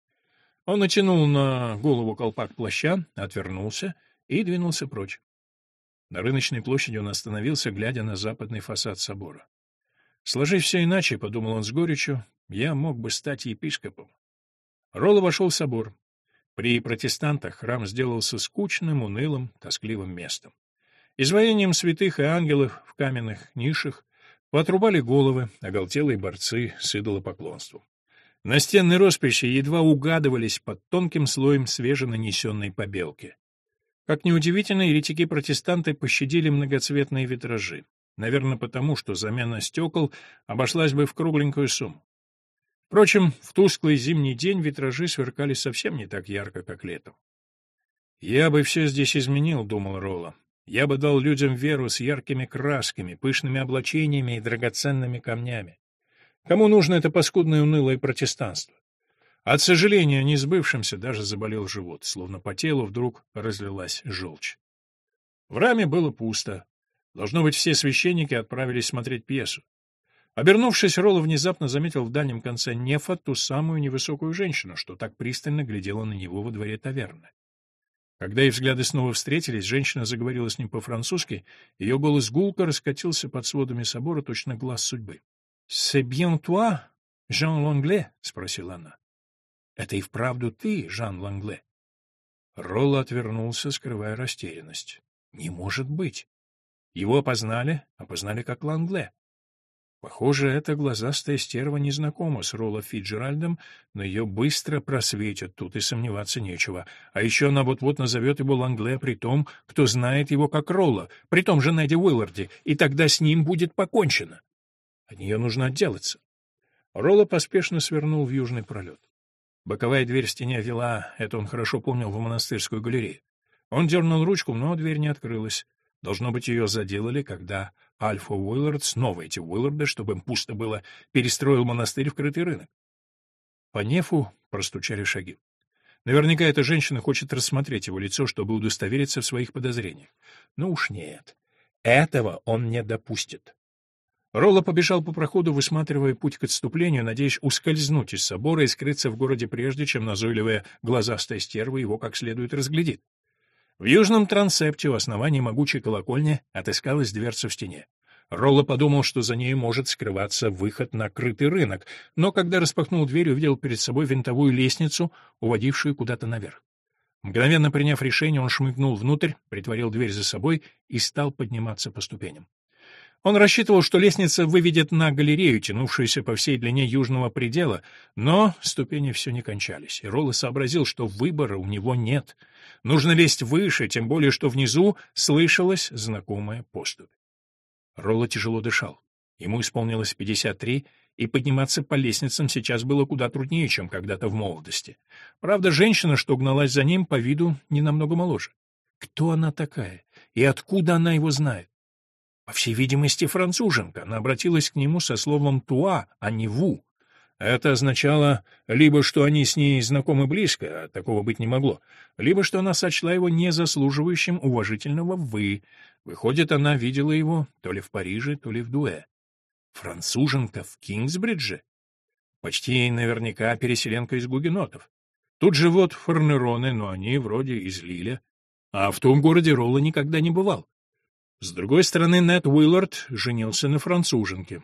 Он натянул на голову колпак плаща, отвернулся и двинулся прочь. На рыночной площади он остановился, глядя на западный фасад собора. «Сложись все иначе», — подумал он с горечью, — «я мог бы стать епископом». Ролло вошел в собор. При протестантах храм сделался скучным, унылым, тоскливым местом. Изваянием святых и ангелов в каменных нишах поотрубали головы, оголтелые борцы с идолопоклонством. Настенные росписи едва угадывались под тонким слоем свеженанесенной побелки. Как неудивительно, еретики-протестанты пощадили многоцветные витражи. Наверное, потому, что замена стекол обошлась бы в кругленькую сумму. Впрочем, в тусклый зимний день витражи сверкали совсем не так ярко, как летом. «Я бы все здесь изменил», — думал Ролла. «Я бы дал людям веру с яркими красками, пышными облачениями и драгоценными камнями. Кому нужно это паскудное унылое протестанство?» От сожаления о несбывшемся даже заболел живот, словно по телу вдруг разлилась желчь. В раме было пусто. Должно быть, все священники отправились смотреть пьесу. Обернувшись, Ролло внезапно заметил в дальнем конце нефа ту самую невысокую женщину, что так пристально глядела на него во дворе таверны. Когда их взгляды снова встретились, женщина заговорила с ним по-французски, ее голос гулко раскатился под сводами собора, точно глаз судьбы. «C'est bien toi, Жан Лангле?» — спросила она. «Это и вправду ты, Жан Лангле?» Ролло отвернулся, скрывая растерянность. «Не может быть!» Его опознали, опознали как Лангле. Похоже, эта глазастая стерва не с Ролло Фиджеральдом, но ее быстро просветят, тут и сомневаться нечего. А еще она вот-вот назовет его Лангле при том, кто знает его как Ролло, при том же Неди Уилларде, и тогда с ним будет покончено. От нее нужно отделаться. Ролло поспешно свернул в южный пролет. Боковая дверь в стене вела, это он хорошо помнил, в монастырскую галерею. Он дернул ручку, но дверь не открылась. Должно быть, ее заделали, когда Альфа Уиллард, снова эти Уилларды, чтобы им пусто было, перестроил монастырь в крытый рынок. По нефу простучали шаги. Наверняка эта женщина хочет рассмотреть его лицо, чтобы удостовериться в своих подозрениях. Но уж нет. Этого он не допустит. Ролло побежал по проходу, высматривая путь к отступлению, надеясь ускользнуть из собора и скрыться в городе прежде, чем назойливая глазастая стерва его как следует разглядит. В южном трансепте у основания могучей колокольни отыскалась дверца в стене. Ролло подумал, что за ней может скрываться выход на крытый рынок, но когда распахнул дверь, увидел перед собой винтовую лестницу, уводившую куда-то наверх. Мгновенно приняв решение, он шмыгнул внутрь, притворил дверь за собой и стал подниматься по ступеням. Он рассчитывал, что лестница выведет на галерею, тянувшуюся по всей длине южного предела, но ступени все не кончались, и Ролло сообразил, что выбора у него нет. Нужно лезть выше, тем более, что внизу слышалась знакомая поступь. Ролло тяжело дышал. Ему исполнилось 53, и подниматься по лестницам сейчас было куда труднее, чем когда-то в молодости. Правда, женщина, что гналась за ним, по виду не намного моложе. Кто она такая? И откуда она его знает? По всей видимости, француженка. Она обратилась к нему со словом «туа», а не «ву». Это означало либо, что они с ней знакомы близко, а такого быть не могло, либо, что она сочла его незаслуживающим уважительного «вы». Выходит, она видела его то ли в Париже, то ли в Дуэ. Француженка в Кингсбридже? Почти наверняка переселенка из гугенотов. Тут живут форнероны, но они вроде из Лиля. А в том городе Ролла никогда не бывал. С другой стороны, Нед Уиллард женился на француженке.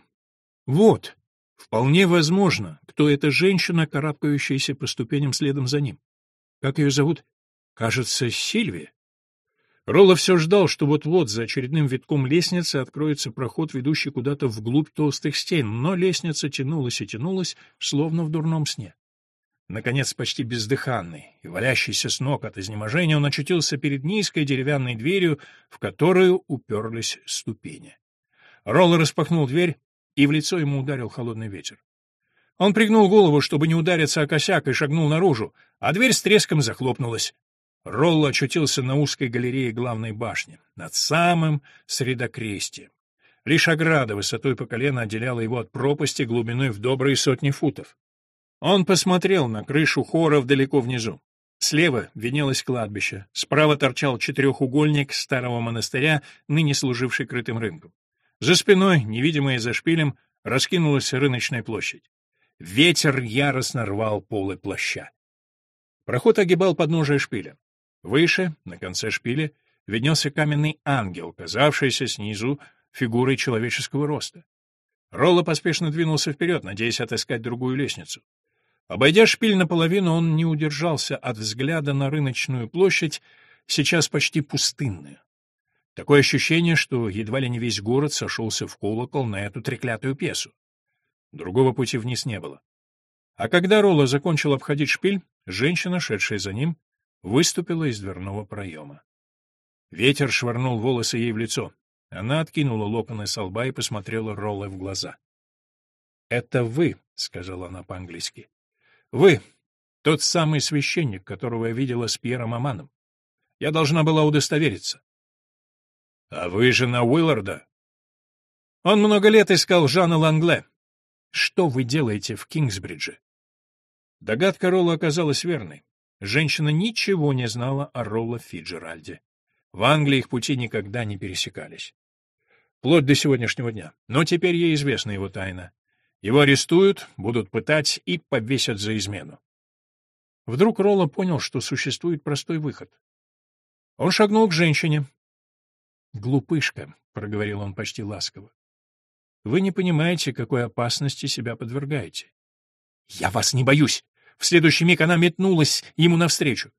Вот, вполне возможно, кто эта женщина, карабкающаяся по ступеням следом за ним. Как ее зовут? Кажется, Сильвия. Ролло все ждал, что вот-вот за очередным витком лестницы откроется проход, ведущий куда-то вглубь толстых стен, но лестница тянулась и тянулась, словно в дурном сне. Наконец, почти бездыханный и валящийся с ног от изнеможения, он очутился перед низкой деревянной дверью, в которую уперлись ступени. Ролло распахнул дверь, и в лицо ему ударил холодный ветер. Он пригнул голову, чтобы не удариться о косяк, и шагнул наружу, а дверь с треском захлопнулась. Ролло очутился на узкой галерее главной башни, над самым средокрестием. Лишь ограда высотой по колено отделяла его от пропасти глубиной в добрые сотни футов. Он посмотрел на крышу хоров далеко внизу. Слева виднелось кладбище, справа торчал четырехугольник старого монастыря, ныне служивший крытым рынком. За спиной, невидимая за шпилем, раскинулась рыночная площадь. Ветер яростно рвал полы плаща. Проход огибал подножие шпиля. Выше, на конце шпиля, виднелся каменный ангел, казавшийся снизу фигурой человеческого роста. Ролло поспешно двинулся вперед, надеясь отыскать другую лестницу. Обойдя шпиль наполовину, он не удержался от взгляда на рыночную площадь, сейчас почти пустынную. Такое ощущение, что едва ли не весь город сошелся в колокол на эту треклятую пьесу. Другого пути вниз не было. А когда Ролло закончил обходить шпиль, женщина, шедшая за ним, выступила из дверного проема. Ветер швырнул волосы ей в лицо. Она откинула локоны со лба и посмотрела Ролло в глаза. «Это вы», — сказала она по-английски. Вы — тот самый священник, которого я видела с Пьером Аманом. Я должна была удостовериться. — А вы жена Уилларда? Он много лет искал Жана Лангле. Что вы делаете в Кингсбридже? Догадка Ролла оказалась верной. Женщина ничего не знала о Ролла Фиджеральде. В Англии их пути никогда не пересекались. Вплоть до сегодняшнего дня. Но теперь ей известна его тайна. Его арестуют, будут пытать и повесят за измену. Вдруг Ролло понял, что существует простой выход. Он шагнул к женщине. «Глупышка», — проговорил он почти ласково, — «вы не понимаете, какой опасности себя подвергаете». «Я вас не боюсь!» В следующий миг она метнулась ему навстречу.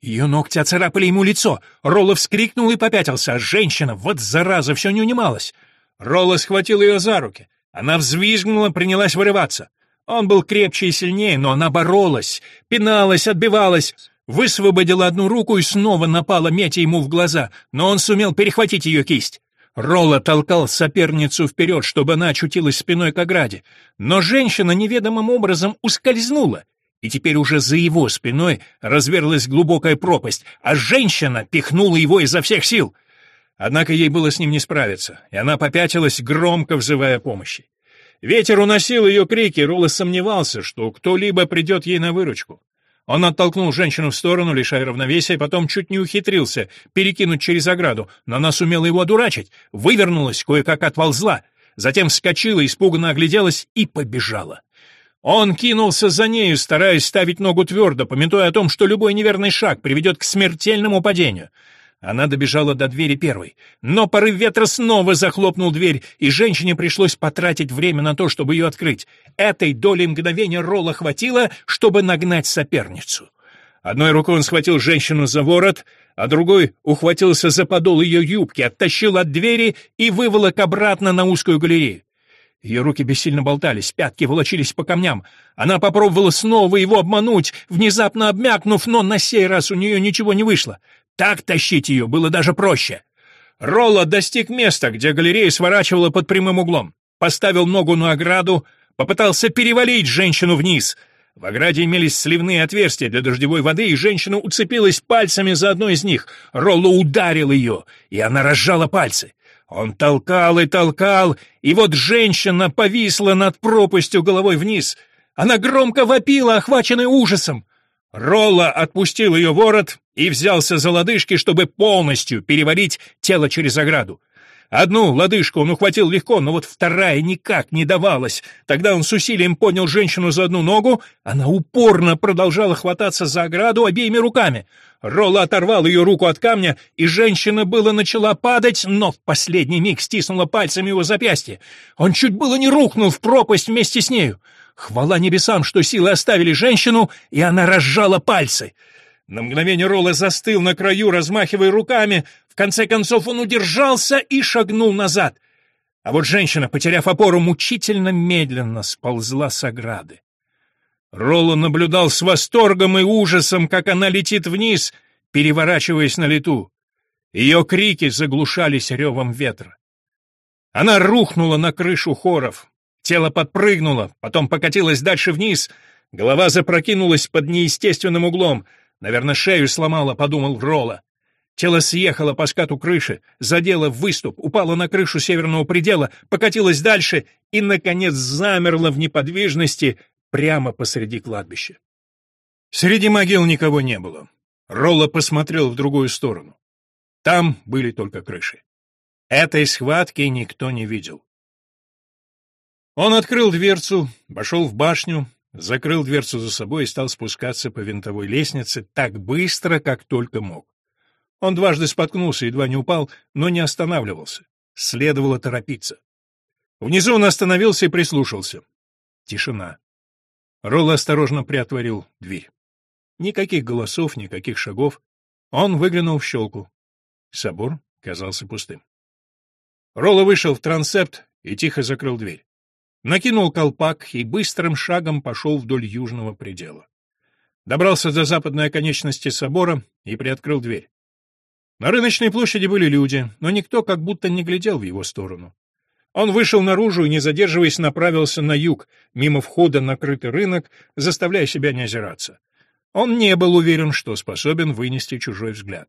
Ее ногти оцарапали ему лицо. Ролло вскрикнул и попятился, женщина, вот зараза, все не унималась. Ролло схватил ее за руки. Она взвизгнула, принялась вырываться. Он был крепче и сильнее, но она боролась, пиналась, отбивалась, высвободила одну руку и снова напала, метя ему в глаза, но он сумел перехватить ее кисть. Ролла толкал соперницу вперед, чтобы она очутилась спиной к ограде, но женщина неведомым образом ускользнула, и теперь уже за его спиной разверлась глубокая пропасть, а женщина пихнула его изо всех сил — Однако ей было с ним не справиться, и она попятилась, громко взывая помощи. Ветер уносил ее крики, Роллес сомневался, что кто-либо придет ей на выручку. Он оттолкнул женщину в сторону, лишая равновесия, потом чуть не ухитрился перекинуть через ограду, но она сумела его одурачить, вывернулась, кое-как отползла, затем вскочила, испуганно огляделась и побежала. Он кинулся за нею, стараясь ставить ногу твердо, пометуя о том, что любой неверный шаг приведет к смертельному падению. Она добежала до двери первой, но порыв ветра снова захлопнул дверь, и женщине пришлось потратить время на то, чтобы ее открыть. Этой доли мгновения Ролла хватило, чтобы нагнать соперницу. Одной рукой он схватил женщину за ворот, а другой ухватился за подол ее юбки, оттащил от двери и выволок обратно на узкую галерею. Ее руки бессильно болтались, пятки волочились по камням. Она попробовала снова его обмануть, внезапно обмякнув, но на сей раз у нее ничего не вышло. Так тащить ее было даже проще. Ролла достиг места, где галерея сворачивала под прямым углом. Поставил ногу на ограду, попытался перевалить женщину вниз. В ограде имелись сливные отверстия для дождевой воды, и женщина уцепилась пальцами за одно из них. Ролла ударил ее, и она разжала пальцы. Он толкал и толкал, и вот женщина повисла над пропастью головой вниз. Она громко вопила, охваченная ужасом. Ролла отпустил ее ворот и взялся за лодыжки, чтобы полностью переварить тело через ограду. Одну лодыжку он ухватил легко, но вот вторая никак не давалась. Тогда он с усилием поднял женщину за одну ногу, она упорно продолжала хвататься за ограду обеими руками. Ролла оторвал ее руку от камня, и женщина было начала падать, но в последний миг стиснула пальцами его запястье. Он чуть было не рухнул в пропасть вместе с нею. Хвала небесам, что силы оставили женщину, и она разжала пальцы. На мгновение Ролла застыл на краю, размахивая руками. В конце концов он удержался и шагнул назад. А вот женщина, потеряв опору, мучительно медленно сползла с ограды. Ролло наблюдал с восторгом и ужасом, как она летит вниз, переворачиваясь на лету. Ее крики заглушались ревом ветра. Она рухнула на крышу хоров. Тело подпрыгнуло, потом покатилось дальше вниз. Голова запрокинулась под неестественным углом. Наверное, шею сломала, подумал Ролло. Тело съехало по скату крыши, задело выступ, упало на крышу северного предела, покатилось дальше и, наконец, замерло в неподвижности, прямо посреди кладбища. Среди могил никого не было. Ролла посмотрел в другую сторону. Там были только крыши. Этой схватки никто не видел. Он открыл дверцу, вошел в башню, закрыл дверцу за собой и стал спускаться по винтовой лестнице так быстро, как только мог. Он дважды споткнулся, едва не упал, но не останавливался. Следовало торопиться. Внизу он остановился и прислушался. Тишина. Ролл осторожно приотворил дверь. Никаких голосов, никаких шагов. Он выглянул в щелку. Собор казался пустым. Ролла вышел в трансепт и тихо закрыл дверь. Накинул колпак и быстрым шагом пошел вдоль южного предела. Добрался до западной оконечности собора и приоткрыл дверь. На рыночной площади были люди, но никто как будто не глядел в его сторону. Он вышел наружу и, не задерживаясь, направился на юг, мимо входа на крытый рынок, заставляя себя не озираться. Он не был уверен, что способен вынести чужой взгляд.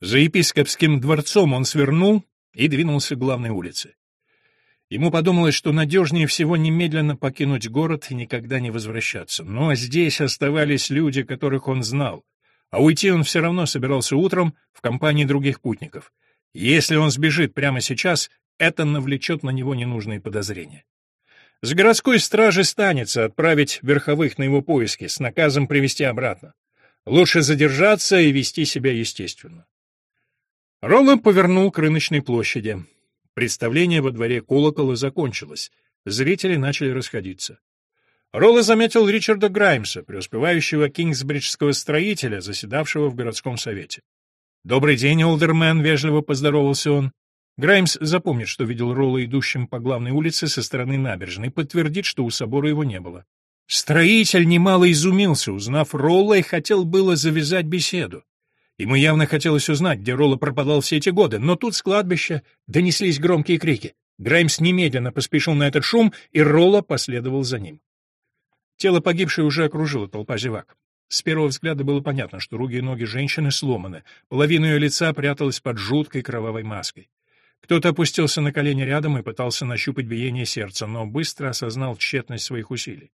За епископским дворцом он свернул и двинулся к главной улице. Ему подумалось, что надежнее всего немедленно покинуть город и никогда не возвращаться. Но здесь оставались люди, которых он знал. А уйти он все равно собирался утром в компании других путников. Если он сбежит прямо сейчас, это навлечет на него ненужные подозрения. С городской стражи станется отправить верховых на его поиски с наказом привести обратно. Лучше задержаться и вести себя естественно. Роланд повернул к рыночной площади. Представление во дворе колокола закончилось. Зрители начали расходиться. Ролла заметил Ричарда Граймса, преуспевающего кингсбриджского строителя, заседавшего в городском совете. «Добрый день, олдермен», — вежливо поздоровался он. Граймс запомнит, что видел Ролла идущим по главной улице со стороны набережной, подтвердит, что у собора его не было. Строитель немало изумился, узнав Ролла, и хотел было завязать беседу. Ему явно хотелось узнать, где Ролла пропадал все эти годы, но тут с кладбища донеслись громкие крики. Граймс немедленно поспешил на этот шум, и Ролла последовал за ним. Тело погибшей уже окружила толпа зевак. С первого взгляда было понятно, что руки и ноги женщины сломаны, половина ее лица пряталась под жуткой кровавой маской. Кто-то опустился на колени рядом и пытался нащупать биение сердца, но быстро осознал тщетность своих усилий.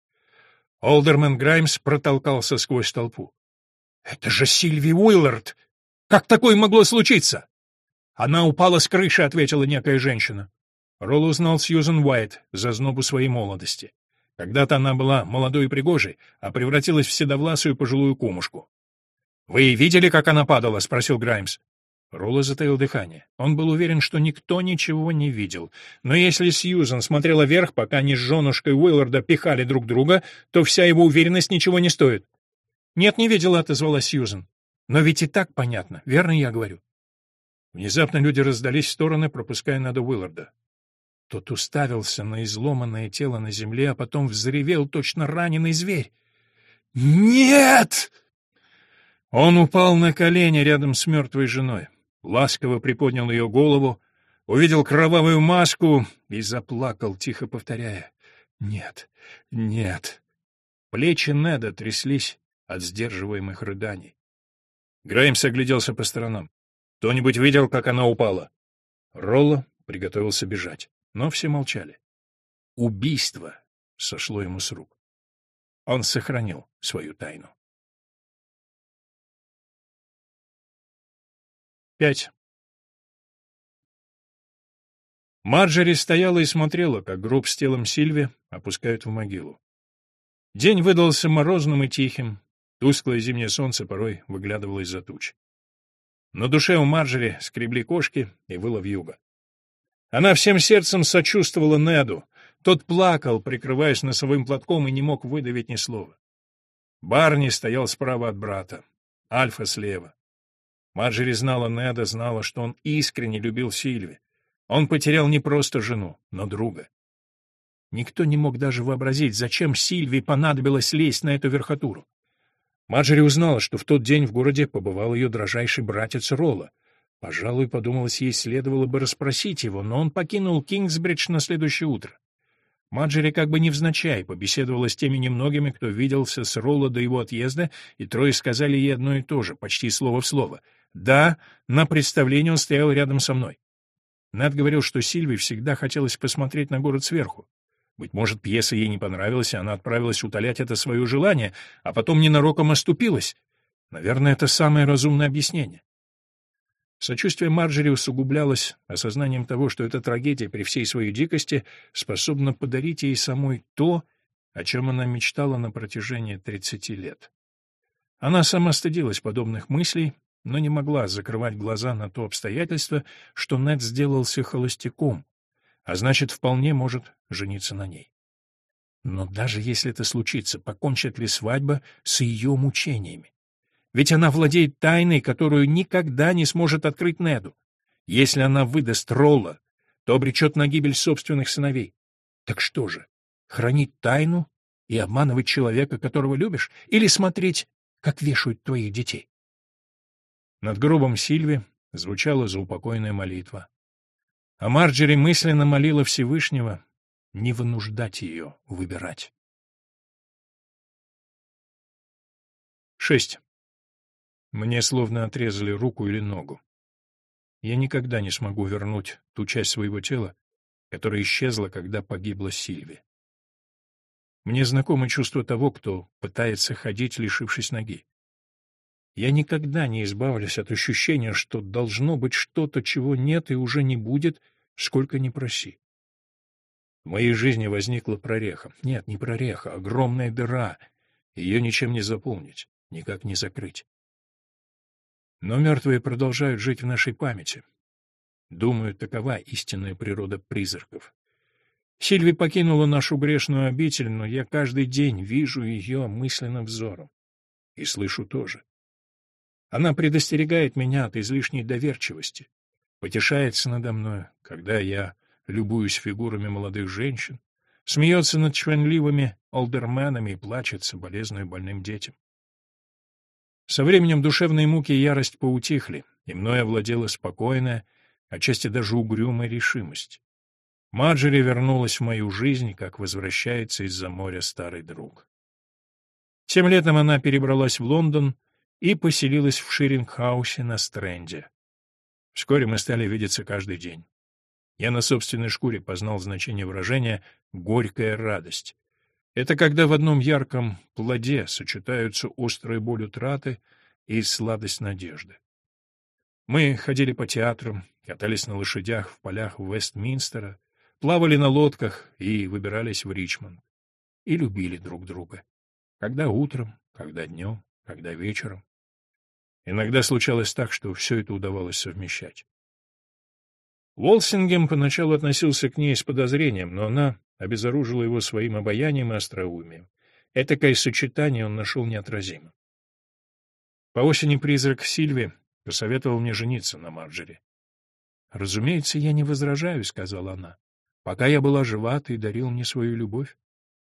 Олдермен Граймс протолкался сквозь толпу. «Это же Сильви Уиллард! Как такое могло случиться?» «Она упала с крыши», — ответила некая женщина. Ролл узнал Сьюзен Уайт за знобу своей молодости. Когда-то она была молодой и пригожей, а превратилась в седовласую пожилую кумушку. «Вы видели, как она падала?» — спросил Граймс. Ролла затаил дыхание. Он был уверен, что никто ничего не видел. Но если Сьюзан смотрела вверх, пока они с женушкой Уилларда пихали друг друга, то вся его уверенность ничего не стоит. «Нет, не видела», — отозвалась Сьюзан. «Но ведь и так понятно, верно я говорю?» Внезапно люди раздались в стороны, пропуская Нада Уилларда. Тот уставился на изломанное тело на земле, а потом взревел точно раненый зверь. «Нет!» Он упал на колени рядом с мертвой женой ласково приподнял ее голову, увидел кровавую маску и заплакал, тихо повторяя «Нет, нет». Плечи Неда тряслись от сдерживаемых рыданий. Греймс огляделся по сторонам. Кто-нибудь видел, как она упала? Ролло приготовился бежать, но все молчали. Убийство сошло ему с рук. Он сохранил свою тайну. Пять. Марджери стояла и смотрела, как гроб с телом Сильви опускают в могилу. День выдался морозным и тихим, тусклое зимнее солнце порой выглядывало из-за туч. На душе у Марджери скребли кошки и выла вьюга. Она всем сердцем сочувствовала Неду. Тот плакал, прикрываясь носовым платком, и не мог выдавить ни слова. Барни стоял справа от брата, Альфа слева. Марджери знала Неда, знала, что он искренне любил Сильви. Он потерял не просто жену, но друга. Никто не мог даже вообразить, зачем Сильви понадобилось лезть на эту верхотуру. Марджери узнала, что в тот день в городе побывал ее дрожайший братец Ролла. Пожалуй, подумалось, ей следовало бы расспросить его, но он покинул Кингсбридж на следующее утро. Маджери как бы невзначай побеседовала с теми немногими, кто виделся с Ролло до его отъезда, и трое сказали ей одно и то же, почти слово в слово. Да, на представлении он стоял рядом со мной. Нед говорил, что Сильве всегда хотелось посмотреть на город сверху. Быть может, пьеса ей не понравилась, и она отправилась утолять это свое желание, а потом ненароком оступилась. Наверное, это самое разумное объяснение. Сочувствие Марджери усугублялось осознанием того, что эта трагедия при всей своей дикости способна подарить ей самой то, о чем она мечтала на протяжении тридцати лет. Она сама стыдилась подобных мыслей но не могла закрывать глаза на то обстоятельство, что Нед сделался холостяком, а значит, вполне может жениться на ней. Но даже если это случится, покончит ли свадьба с ее мучениями? Ведь она владеет тайной, которую никогда не сможет открыть Неду. Если она выдаст Ролла, то обречет на гибель собственных сыновей. Так что же, хранить тайну и обманывать человека, которого любишь, или смотреть, как вешают твоих детей? Над гробом Сильви звучала заупокойная молитва. А Марджери мысленно молила Всевышнего не вынуждать ее выбирать. 6. Мне словно отрезали руку или ногу. Я никогда не смогу вернуть ту часть своего тела, которая исчезла, когда погибла Сильви. Мне знакомо чувство того, кто пытается ходить, лишившись ноги. Я никогда не избавлюсь от ощущения, что должно быть что-то, чего нет и уже не будет, сколько ни проси. В моей жизни возникла прореха. Нет, не прореха, огромная дыра. Ее ничем не заполнить, никак не закрыть. Но мертвые продолжают жить в нашей памяти. Думаю, такова истинная природа призраков. Сильви покинула нашу грешную обитель, но я каждый день вижу ее мысленным взором. И слышу тоже. Она предостерегает меня от излишней доверчивости, потешается надо мной, когда я любуюсь фигурами молодых женщин, смеется над чванливыми олдерменами и плачет соболезную больным детям. Со временем душевные муки и ярость поутихли, и мной овладела спокойная, отчасти даже угрюмая решимость. Маджери вернулась в мою жизнь, как возвращается из-за моря старый друг. Тем летом она перебралась в Лондон, и поселилась в Ширингхаусе на Стрэнде. Вскоре мы стали видеться каждый день. Я на собственной шкуре познал значение выражения «горькая радость». Это когда в одном ярком плоде сочетаются острая боль утраты и сладость надежды. Мы ходили по театрам, катались на лошадях в полях Вестминстера, плавали на лодках и выбирались в Ричмонд. И любили друг друга. Когда утром, когда днем, когда вечером. Иногда случалось так, что все это удавалось совмещать. Волсингем поначалу относился к ней с подозрением, но она обезоружила его своим обаянием и остроумием. Этакое сочетание он нашел неотразимым. По осени призрак Сильви посоветовал мне жениться на Марджери. «Разумеется, я не возражаю», — сказала она. «Пока я была жива, ты дарил мне свою любовь.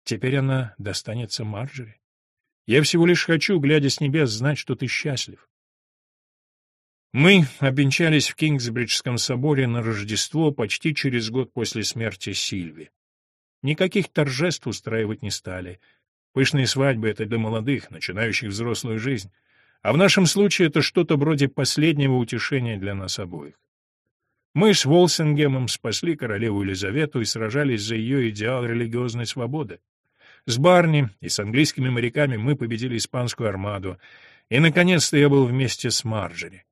Теперь она достанется Марджери. Я всего лишь хочу, глядя с небес, знать, что ты счастлив. Мы обвенчались в Кингсбриджском соборе на Рождество почти через год после смерти Сильви. Никаких торжеств устраивать не стали. Пышные свадьбы — это для молодых, начинающих взрослую жизнь. А в нашем случае это что-то вроде последнего утешения для нас обоих. Мы с Волсингемом спасли королеву Елизавету и сражались за ее идеал религиозной свободы. С Барни и с английскими моряками мы победили испанскую армаду, и, наконец-то, я был вместе с Марджери.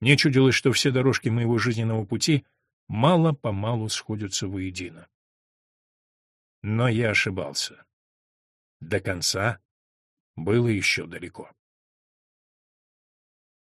Мне чудилось, что все дорожки моего жизненного пути мало-помалу сходятся воедино. Но я ошибался. До конца было еще далеко.